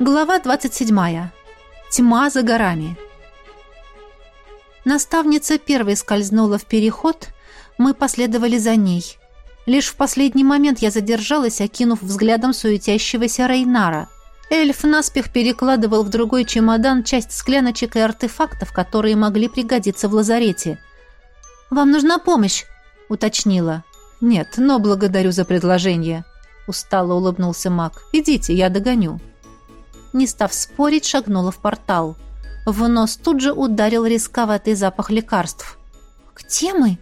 Глава 27. Тьма за горами. Наставница первой скользнула в переход, мы последовали за ней. Лишь в последний момент я задержалась, окинув взглядом суетящегося Рейнара. Эльф наспех перекладывал в другой чемодан часть скляночек и артефактов, которые могли пригодиться в лазарете. «Вам нужна помощь?» — уточнила. «Нет, но благодарю за предложение», — устало улыбнулся маг. «Идите, я догоню». Не став спорить, шагнула в портал. В нос тут же ударил рисковатый запах лекарств. «Где мы?»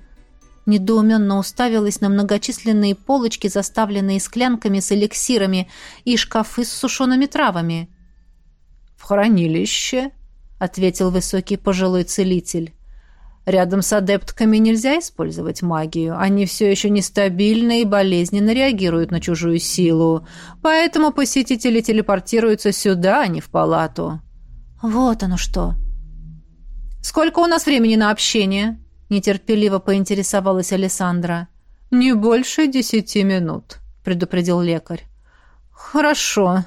Недоуменно уставилась на многочисленные полочки, заставленные склянками с эликсирами, и шкафы с сушеными травами. «В хранилище», — ответил высокий пожилой целитель. Рядом с адептками нельзя использовать магию. Они все еще нестабильны и болезненно реагируют на чужую силу. Поэтому посетители телепортируются сюда, а не в палату. Вот оно что. Сколько у нас времени на общение? Нетерпеливо поинтересовалась Александра. Не больше десяти минут, предупредил лекарь. Хорошо.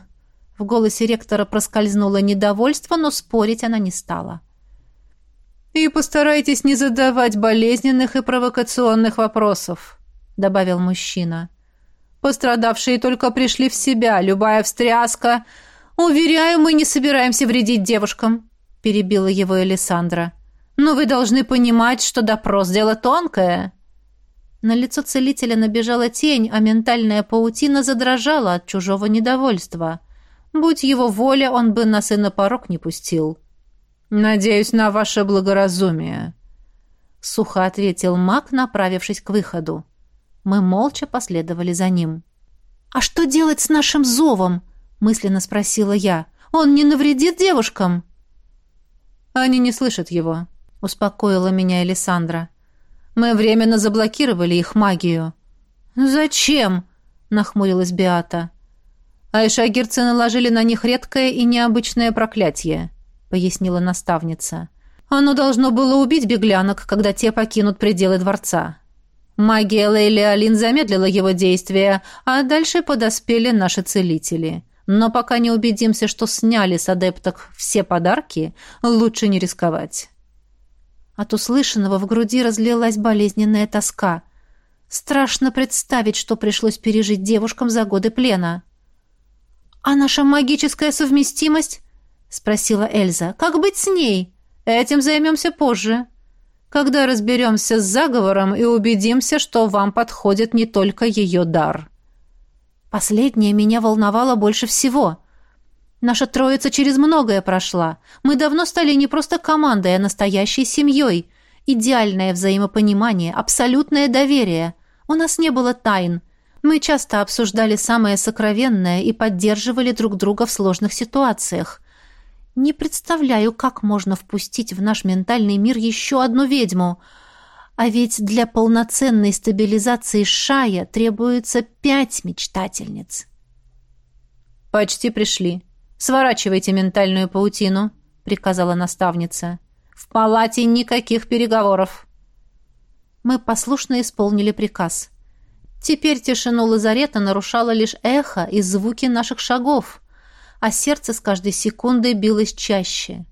В голосе ректора проскользнуло недовольство, но спорить она не стала. — «И постарайтесь не задавать болезненных и провокационных вопросов», — добавил мужчина. «Пострадавшие только пришли в себя. Любая встряска...» «Уверяю, мы не собираемся вредить девушкам», — перебила его Элисандра. «Но вы должны понимать, что допрос — дело тонкое». На лицо целителя набежала тень, а ментальная паутина задрожала от чужого недовольства. Будь его воля, он бы нас и на порог не пустил. «Надеюсь на ваше благоразумие», — сухо ответил маг, направившись к выходу. Мы молча последовали за ним. «А что делать с нашим зовом?» — мысленно спросила я. «Он не навредит девушкам?» «Они не слышат его», — успокоила меня Элисандра. «Мы временно заблокировали их магию». «Зачем?» — нахмурилась Биата. Айшагирцы наложили на них редкое и необычное проклятие пояснила наставница. Оно должно было убить беглянок, когда те покинут пределы дворца. Магия Лейли Алин замедлила его действия, а дальше подоспели наши целители. Но пока не убедимся, что сняли с адепток все подарки, лучше не рисковать. От услышанного в груди разлилась болезненная тоска. Страшно представить, что пришлось пережить девушкам за годы плена. «А наша магическая совместимость?» Спросила Эльза. Как быть с ней? Этим займемся позже. Когда разберемся с заговором и убедимся, что вам подходит не только ее дар. Последнее меня волновало больше всего. Наша троица через многое прошла. Мы давно стали не просто командой, а настоящей семьей. Идеальное взаимопонимание, абсолютное доверие. У нас не было тайн. Мы часто обсуждали самое сокровенное и поддерживали друг друга в сложных ситуациях. Не представляю, как можно впустить в наш ментальный мир еще одну ведьму. А ведь для полноценной стабилизации Шая требуется пять мечтательниц. «Почти пришли. Сворачивайте ментальную паутину», — приказала наставница. «В палате никаких переговоров». Мы послушно исполнили приказ. Теперь тишину лазарета нарушало лишь эхо и звуки наших шагов — а сердце с каждой секундой билось чаще.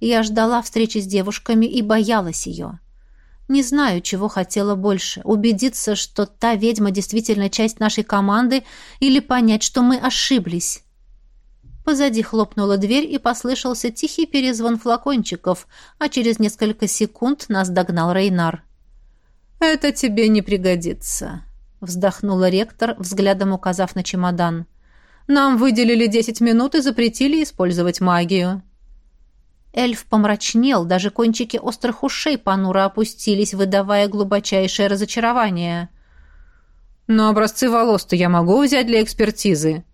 Я ждала встречи с девушками и боялась ее. Не знаю, чего хотела больше. Убедиться, что та ведьма действительно часть нашей команды, или понять, что мы ошиблись. Позади хлопнула дверь, и послышался тихий перезвон флакончиков, а через несколько секунд нас догнал Рейнар. «Это тебе не пригодится», — вздохнула ректор, взглядом указав на чемодан. Нам выделили десять минут и запретили использовать магию». Эльф помрачнел, даже кончики острых ушей понуро опустились, выдавая глубочайшее разочарование. «Но образцы волос-то я могу взять для экспертизы?»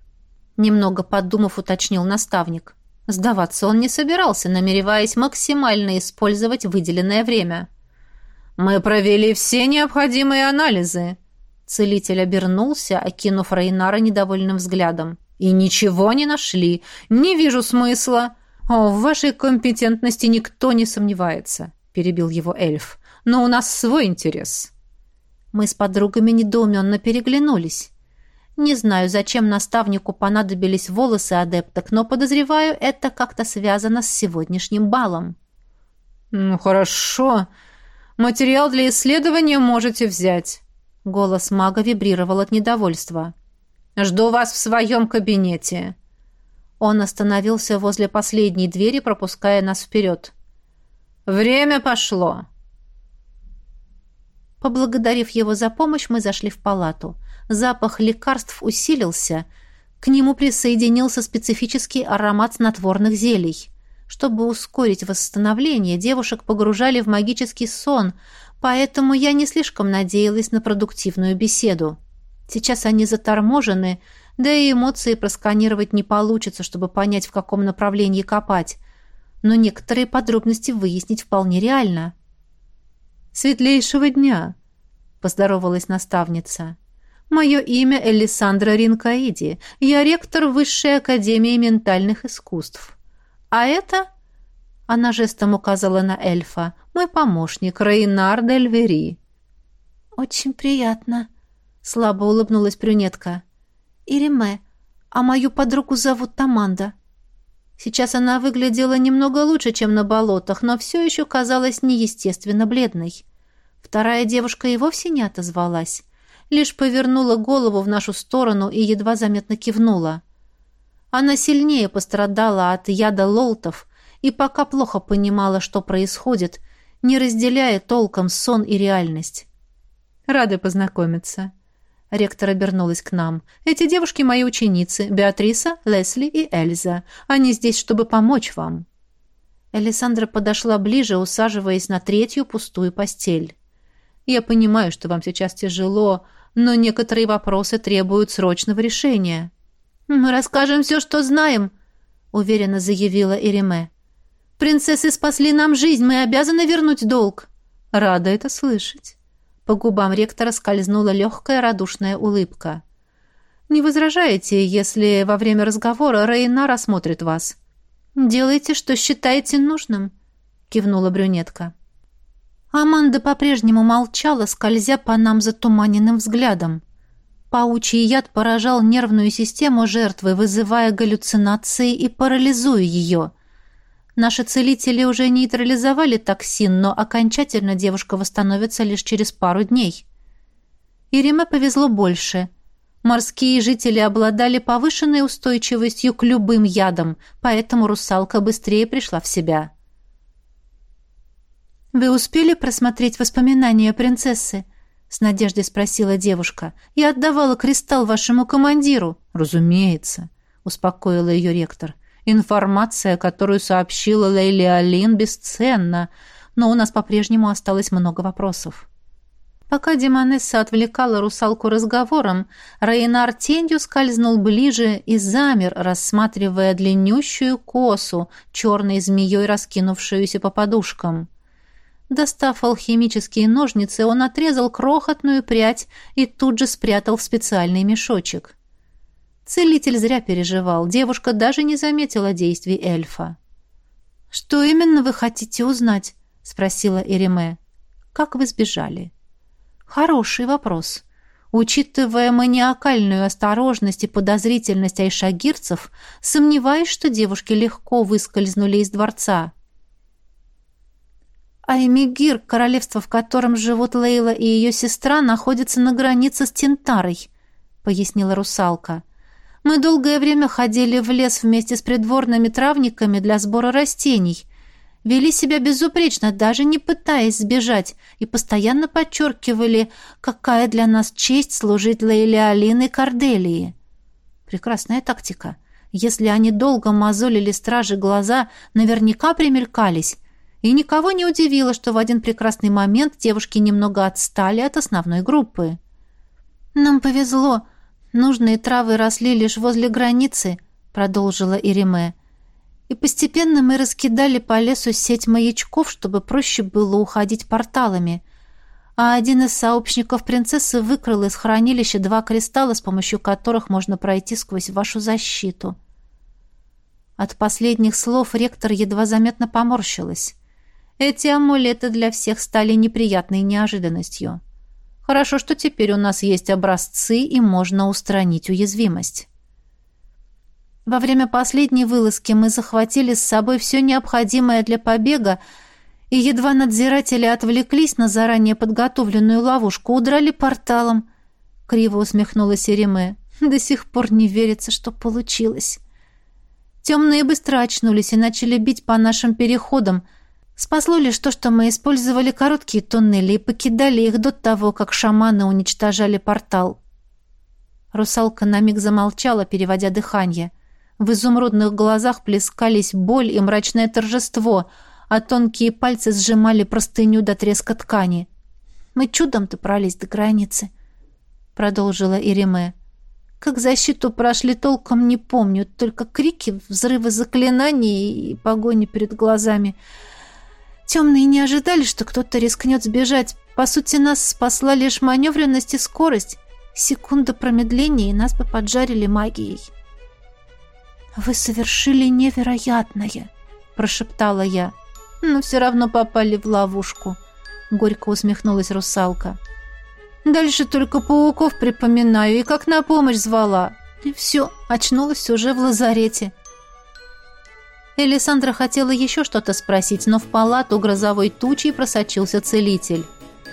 Немного подумав, уточнил наставник. Сдаваться он не собирался, намереваясь максимально использовать выделенное время. «Мы провели все необходимые анализы», Целитель обернулся, окинув Рейнара недовольным взглядом. «И ничего не нашли. Не вижу смысла». «О, в вашей компетентности никто не сомневается», — перебил его эльф. «Но у нас свой интерес». Мы с подругами недоуменно переглянулись. Не знаю, зачем наставнику понадобились волосы адепток, но подозреваю, это как-то связано с сегодняшним балом. «Ну, хорошо. Материал для исследования можете взять». Голос мага вибрировал от недовольства. «Жду вас в своем кабинете». Он остановился возле последней двери, пропуская нас вперед. «Время пошло!» Поблагодарив его за помощь, мы зашли в палату. Запах лекарств усилился. К нему присоединился специфический аромат снотворных зелий. Чтобы ускорить восстановление, девушек погружали в магический сон, поэтому я не слишком надеялась на продуктивную беседу. Сейчас они заторможены, да и эмоции просканировать не получится, чтобы понять, в каком направлении копать. Но некоторые подробности выяснить вполне реально. «Светлейшего дня!» — поздоровалась наставница. «Мое имя Элисандра Ринкаиди. Я ректор Высшей Академии Ментальных Искусств. А это...» — она жестом указала на эльфа. «Мой помощник, Рейнар Дель Вери». «Очень приятно», — слабо улыбнулась брюнетка. Ириме, а мою подругу зовут Таманда. Сейчас она выглядела немного лучше, чем на болотах, но все еще казалась неестественно бледной. Вторая девушка и вовсе не отозвалась, лишь повернула голову в нашу сторону и едва заметно кивнула. Она сильнее пострадала от яда лолтов и пока плохо понимала, что происходит, не разделяя толком сон и реальность. «Рада познакомиться», Ректор обернулась к нам. «Эти девушки мои ученицы, Беатриса, Лесли и Эльза. Они здесь, чтобы помочь вам». Элисандра подошла ближе, усаживаясь на третью пустую постель. «Я понимаю, что вам сейчас тяжело, но некоторые вопросы требуют срочного решения». «Мы расскажем все, что знаем», — уверенно заявила Ириме. «Принцессы спасли нам жизнь, мы обязаны вернуть долг». «Рада это слышать». По губам ректора скользнула легкая радушная улыбка. «Не возражаете, если во время разговора Рейна рассмотрит вас?» «Делайте, что считаете нужным», — кивнула брюнетка. Аманда по-прежнему молчала, скользя по нам затуманенным взглядом. Паучий яд поражал нервную систему жертвы, вызывая галлюцинации и парализуя ее — Наши целители уже нейтрализовали токсин, но окончательно девушка восстановится лишь через пару дней. Ириме повезло больше. Морские жители обладали повышенной устойчивостью к любым ядам, поэтому русалка быстрее пришла в себя. «Вы успели просмотреть воспоминания принцессы?» — с надеждой спросила девушка. «Я отдавала кристалл вашему командиру». «Разумеется», — успокоила ее ректор. Информация, которую сообщила Лейли Алин, бесценна, но у нас по-прежнему осталось много вопросов. Пока Демонесса отвлекала русалку разговором, Рейнар тенью скользнул ближе и замер, рассматривая длиннющую косу, черной змеей раскинувшуюся по подушкам. Достав алхимические ножницы, он отрезал крохотную прядь и тут же спрятал в специальный мешочек. Целитель зря переживал. Девушка даже не заметила действий эльфа. «Что именно вы хотите узнать?» — спросила Ириме. «Как вы сбежали?» «Хороший вопрос. Учитывая маниакальную осторожность и подозрительность айшагирцев, сомневаюсь, что девушки легко выскользнули из дворца». «Аймигир, королевство, в котором живут Лейла и ее сестра, находится на границе с Тентарой», — пояснила русалка. Мы долгое время ходили в лес вместе с придворными травниками для сбора растений. Вели себя безупречно, даже не пытаясь сбежать, и постоянно подчеркивали, какая для нас честь служить Лейле Алины Корделии. Прекрасная тактика. Если они долго мозолили стражи глаза, наверняка примелькались. И никого не удивило, что в один прекрасный момент девушки немного отстали от основной группы. «Нам повезло», Нужные травы росли лишь возле границы, продолжила Ириме. И постепенно мы раскидали по лесу сеть маячков, чтобы проще было уходить порталами. А один из сообщников принцессы выкрал из хранилища два кристалла, с помощью которых можно пройти сквозь вашу защиту. От последних слов ректор едва заметно поморщилась. Эти амулеты для всех стали неприятной неожиданностью. Хорошо, что теперь у нас есть образцы и можно устранить уязвимость. Во время последней вылазки мы захватили с собой все необходимое для побега, и едва надзиратели отвлеклись на заранее подготовленную ловушку, удрали порталом. Криво усмехнулась Ириме. До сих пор не верится, что получилось. Темные быстро очнулись и начали бить по нашим переходам. Спасло лишь то, что мы использовали короткие туннели и покидали их до того, как шаманы уничтожали портал. Русалка на миг замолчала, переводя дыхание. В изумрудных глазах плескались боль и мрачное торжество — а тонкие пальцы сжимали простыню до треска ткани. «Мы чудом добрались до границы», — продолжила Ириме. «Как защиту прошли толком не помню, только крики, взрывы заклинаний и погони перед глазами. Темные не ожидали, что кто-то рискнет сбежать. По сути, нас спасла лишь маневренность и скорость. Секунда промедления, и нас бы поджарили магией». «Вы совершили невероятное», — прошептала я но все равно попали в ловушку», — горько усмехнулась русалка. «Дальше только пауков припоминаю и как на помощь звала. И все, очнулась уже в лазарете». Элисандра хотела еще что-то спросить, но в палату грозовой тучей просочился целитель.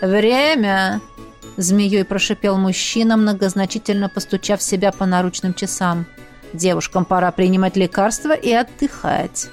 «Время!» — змеей прошипел мужчина, многозначительно постучав себя по наручным часам. «Девушкам пора принимать лекарства и отдыхать».